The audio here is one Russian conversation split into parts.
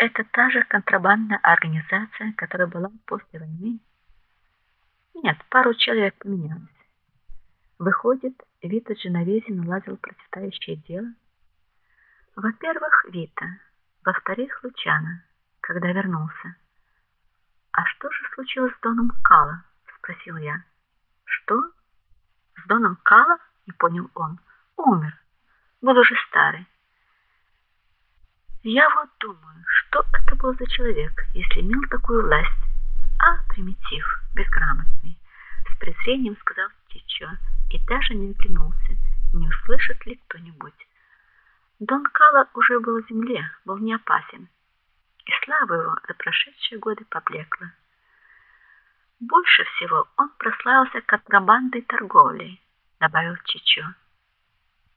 Это та же контрабандная организация, которая была после войны. Нет, пару человек поменялось. Выходит, Вита Дженовези наладил процветающее дело. Во-первых, Вита, во-вторых, Лучана, когда вернулся. А что же случилось с Доном Кала? спросил я. Что? С Доном Кала? не понял он. Умер. Был уже старый. Я вот думаю, что это был за человек, если имел такую власть? А, примитив, безграмотный, с презрением сказал Тичо и даже не оглянулся, не услышит ли кто-нибудь. Дон Кала уже был в земле, был не опасен. И слава его за прошедшие годы поблекла. Больше всего он прославился контрабандой торговлей, добавил Чичо.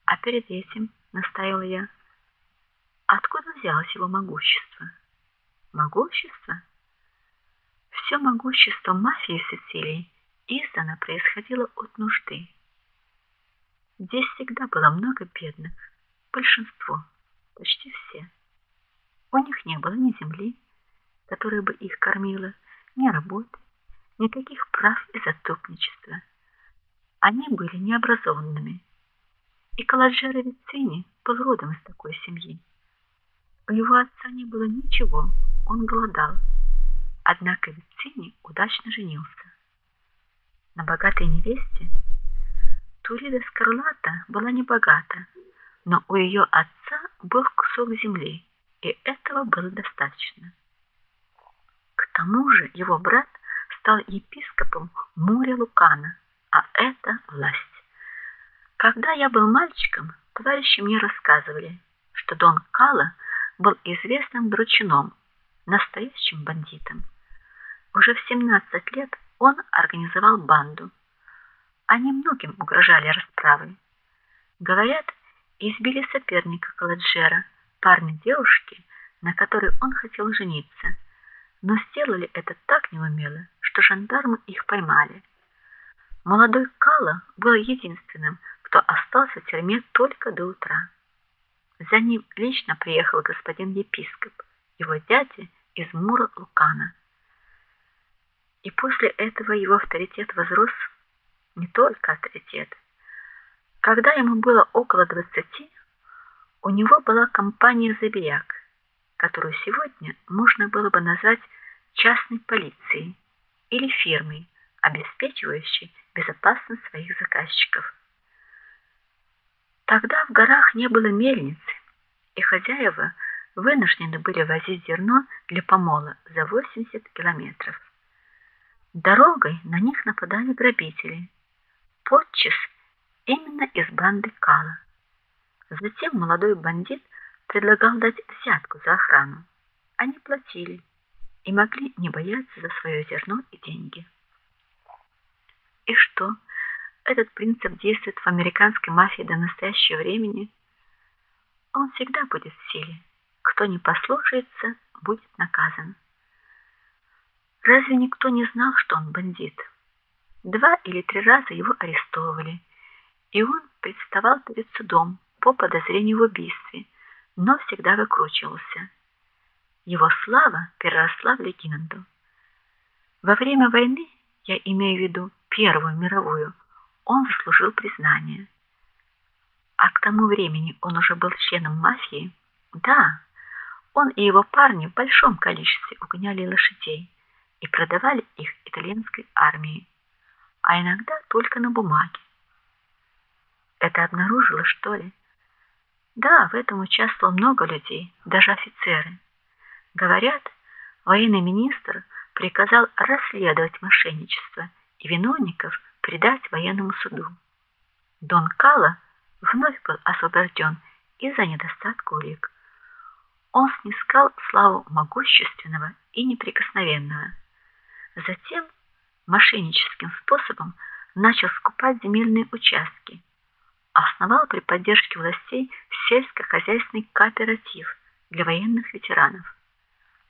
А перед этим, настоял я, откуда взялось его могущество? Могущество? Все могущество мафии Сицилии издавна происходило от нужды. Здесь всегда было много бедных, большинство, почти все. У них не было ни земли, которая бы их кормила, ни работы, никаких прав и заступничества. Они были необразованными. И Каладжеро Вицини был родом из такой семьи. У его отца не было ничего, он голодал. Однако Вицини удачно женился. На богатой невесте Турида Скарлата была не богата, но у ее отца был кусок земли, и этого было достаточно. К тому же его брат стал епископом Муре Лукана, а это власть. Когда я был мальчиком, товарищи мне рассказывали, что Дон Кала был известным дручуном, настоящим бандитом. Уже в 17 лет он организовал банду. Они многим угрожали расправой. Говорят, избили соперника Каладжера, парня девушки, на которой он хотел жениться. Но сделали это так неумело, что жандармы их поймали. Молодой Кала был единственным, кто остался в тюрьме только до утра. За ним лично приехал господин епископ, его дядя из Мура Лукана. И после этого его авторитет возрос, не только авторитет. Когда ему было около двадцати, у него была компания забияк, которую сегодня можно было бы назвать частной полицией или фирмой, обеспечивающей безопасность своих заказчиков. Тогда в горах не было мельниц, и хозяева вынуждены были возить зерно для помола за 80 километров. Дорогой на них нападали грабители. Подчас именно из банды Кала. Затем молодой бандит предлагал дать взятку за охрану. Они платили и могли не бояться за свое зерно и деньги. И что? Этот принцип действует в американской мафии до настоящего времени. Он всегда будет в силе. Кто не послушается, будет наказан. Разве никто не знал, что он бандит? Два или три раза его арестовывали, и он представал перед судом по подозрению в убийстве, но всегда выкручивался. Его слава переросла в легенду. Во время войны, я имею в виду Первую мировую, он заслужил признание. А к тому времени он уже был членом мафии. Да, он и его парни в большом количестве угоняли лошадей и продавали их итальянской армии, а иногда только на бумаге. Это обнаружило, что ли? Да, в этом участвовало много людей, даже офицеры. Говорят, военный министр приказал расследовать мошенничество и виновников предать военному суду. Дон Кала вновь был освобожден из-за недостатка улик. Он снискал славу могущественного и неприкосновенного. Затем мошенническим способом начал скупать земельные участки. Основал при поддержке властей сельскохозяйственный кооператив для военных ветеранов.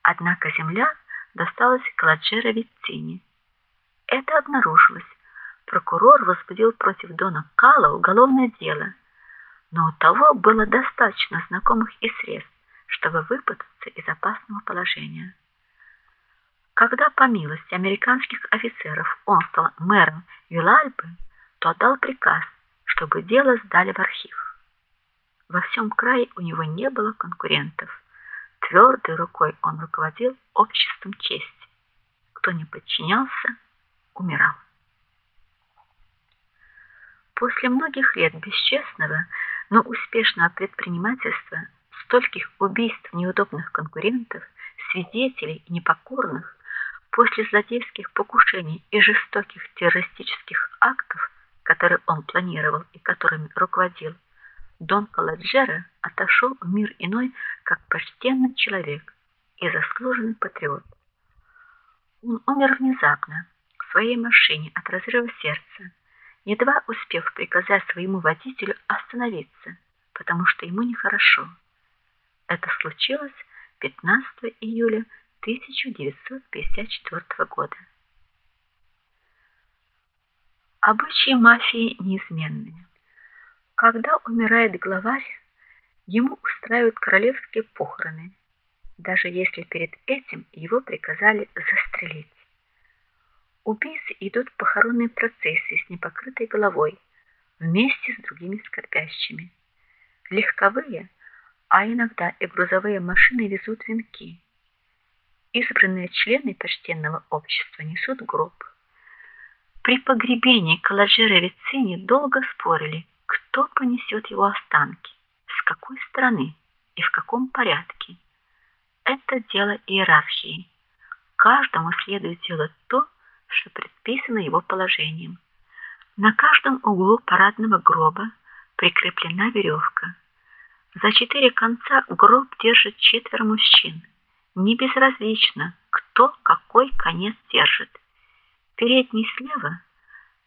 Однако земля досталась Кладжеро Вицини. Это обнаружилось. Прокурор возбудил против Дона Кала уголовное дело, но у того было достаточно знакомых и средств, чтобы выпутаться из опасного положение. Когда по милости американских офицеров он стал мэром Вилальбы, то отдал приказ, чтобы дело сдали в архив. Во всем крае у него не было конкурентов. Твердой рукой он руководил обществом чести. Кто не подчинялся, умирал. После многих лет бесчестного, но успешного предпринимательства, стольких убийств неудобных конкурентов, свидетелей и непокорных, после злодейских покушений и жестоких террористических актов, которые он планировал и которыми руководил, Дон Каладжера отошел в мир иной как почтенный человек и заслуженный патриот. Он умер внезапно в своей машине от разрыва сердца едва успев приказать своему водителю остановиться, потому что ему нехорошо. Это случилось 15 июля 1954 года. Обычаи мафии неизменны. Когда умирает главарь, ему устраивают королевские похороны, даже если перед этим его приказали застрелить. Убийцы идут в похоронные процессии с непокрытой головой вместе с другими скорбящими. Легковые, а иногда и грузовые машины везут венки. Избранные члены почтенного общества несут гроб. При погребении Каладжера Вицини долго спорили, кто понесет его останки, с какой стороны и в каком порядке. Это дело иерархии. Каждому следует делать то, что предписано его положением. На каждом углу парадного гроба прикреплена веревка. За четыре конца гроб держит четверо мужчин. Не безразлично, кто какой конец держит. Передний слева,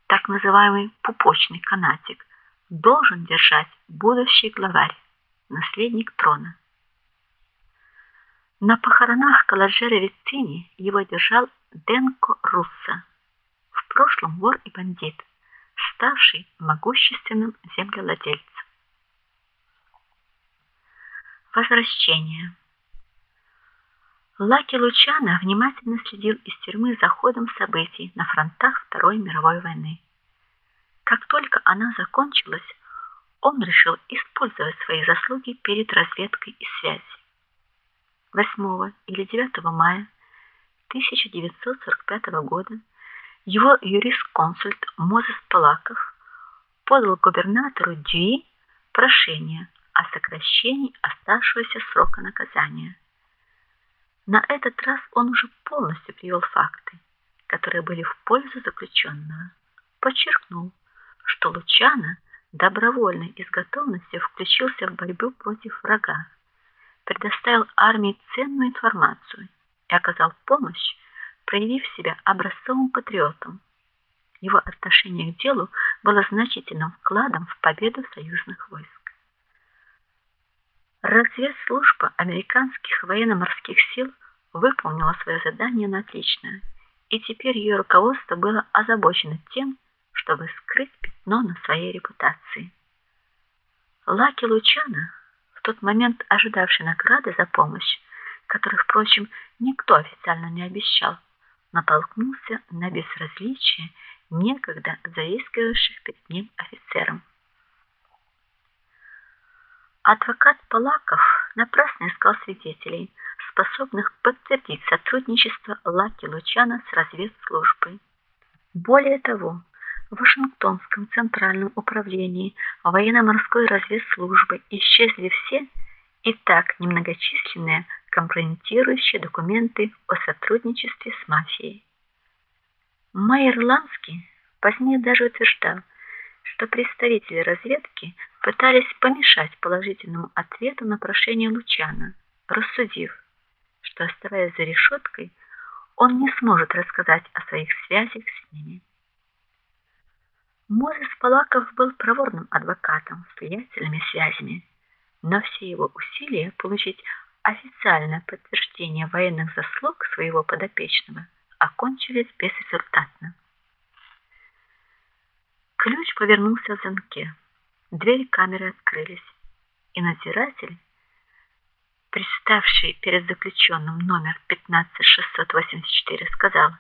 так называемый пупочный канатик, должен держать будущий главарь, наследник трона. На похоронах Каладжера Виттини его держал Денко Руссо, в прошлом вор и бандит, ставший могущественным землевладельцем. Возвращение. Лаки Лучано внимательно следил из тюрьмы за ходом событий на фронтах Второй мировой войны. Как только она закончилась, он решил использовать свои заслуги перед разведкой и связью. 8 или 9 мая 1945 года его юрисконсульт Мозес Полаков подал губернатору Дюи прошение о сокращении оставшегося срока наказания. На этот раз он уже полностью привел факты, которые были в пользу заключенного. Подчеркнул, что Лучано добровольно и с готовностью включился в борьбу против врага, предоставил армии ценную информацию оказал помощь, проявив себя образцовым патриотом. Его отношение к делу было значительным вкладом в победу союзных войск. Разведслужба американских военно-морских сил выполнила свое задание на отлично, и теперь ее руководство было озабочено тем, чтобы скрыть пятно на своей репутации. Лаки Лучано, в тот момент ожидавший награды за помощь, который, впрочем, никто официально не обещал, натолкнулся на безразличие некогда заискивавших перед ним офицерам. Адвокат Полаков напрасно искал свидетелей, способных подтвердить сотрудничество Лаки Лучана с разведслужбой. Более того, в Вашингтонском центральном управлении военно-морской разведслужбы исчезли все и так немногочисленные компрометирующие документы о сотрудничестве с мафией. Майер Ланский позднее даже утверждал, что представители разведки пытались помешать положительному ответу на прошение Лучана, рассудив, что оставаясь за решеткой, он не сможет рассказать о своих связях с ними. Мозес Палаков был проворным адвокатом с влиятельными связями, но все его усилия получить официальное подтверждение военных заслуг своего подопечного окончились безрезультатно. Ключ повернулся в замке. Двери камеры открылись, и надзиратель, представший перед заключенным номер 15684, сказал: